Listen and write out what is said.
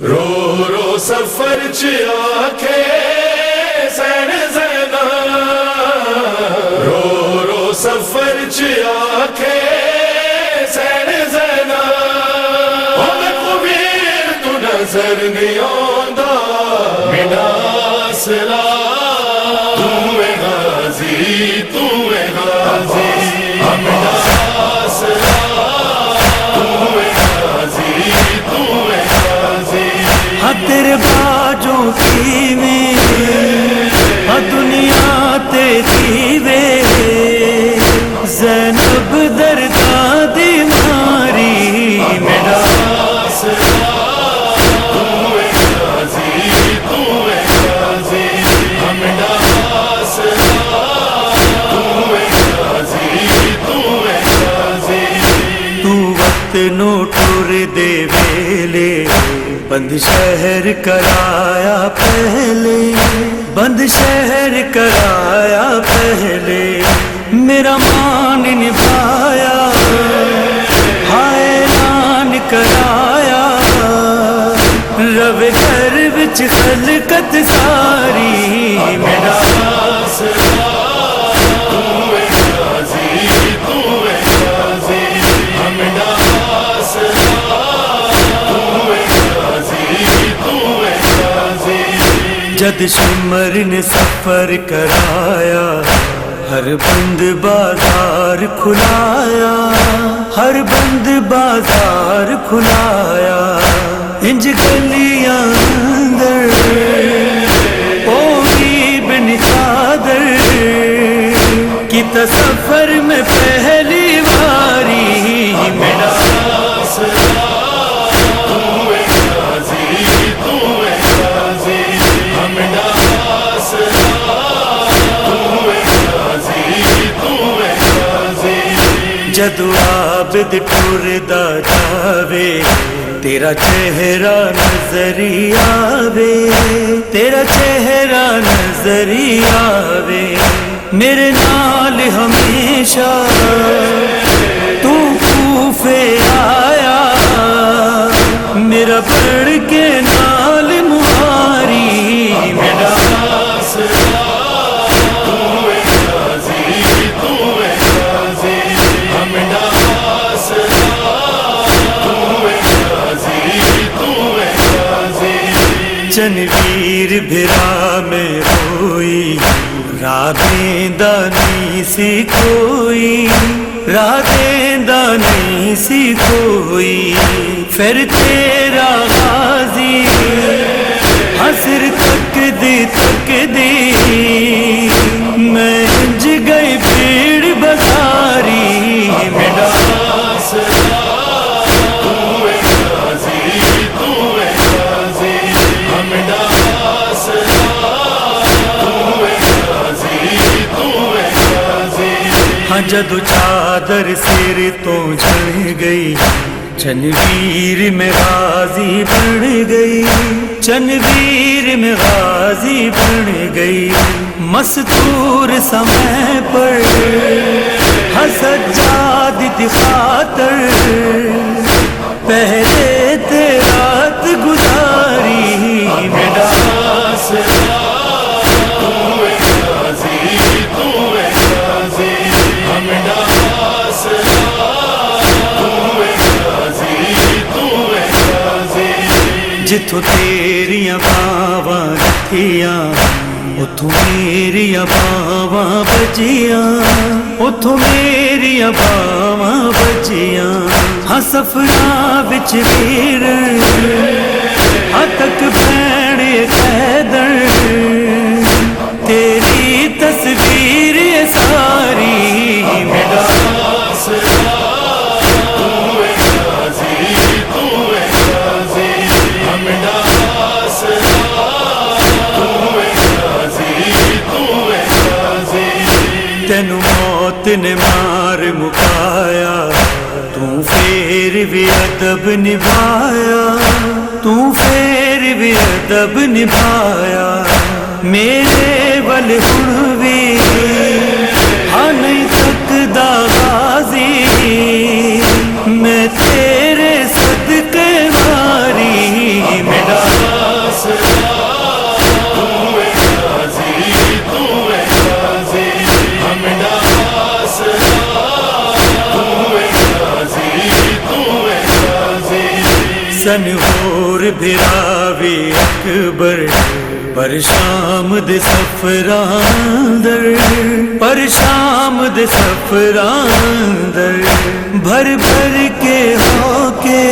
رو رو سفر چیا سین زینا رو رو سفر چیا سین زینا ہمیں کبیر تو نظر نہیں آندا مینا سلا۔ تو میں غازی، تو میں غازی۔ کی بند شہر کرایا پہلے، بند شہر کرایا پہلے، میرا مان نبھایا، ہائے کرایا رو گھر بچ خلقت ساری، میرا جد سمر نے سفر کرایا، ہر بند بازار کھلایا، ہر بند بازار کھلایا، انج گلیاں اندر، او بن چادر کی تصفر میں پہلی عابد ٹور دا تیرا چہرہ نظری آوے تیرا چہرہ نظری آوے میرے نال ہمیشہ چنویر بھرا میں ہوئی راتیں دانی سی کوئی۔ راتیں دانی سی کوئی۔ پھر تیرا غازی۔ حسر تک دی تک دی ہاں جدو چادر سر تو جڑ گئی چنویر میں غازی بڑھ گئی۔ چنویر میں غازی بڑھ گئی، مستور سمے پر۔ حسد جاد خاطر، پہلے تیرات گزاری۔ جتوں تیریاں باواں رکھیاں اتوں میریا باواں بجیاں اتوں میریا باواں بجیاں۔ ہاں سفراں بچ ویر ہاں تک بھیڑ قیدر نے مار مکایا تو پھر بھی ادب نبھایا تو پھر بھی ادب نبھایا، میرے بل ہن بھی سن ہور بھراوی اکبر، پر شام دے سفراندر، پر شام دے سفراندر، بھر بھر کے ہو کے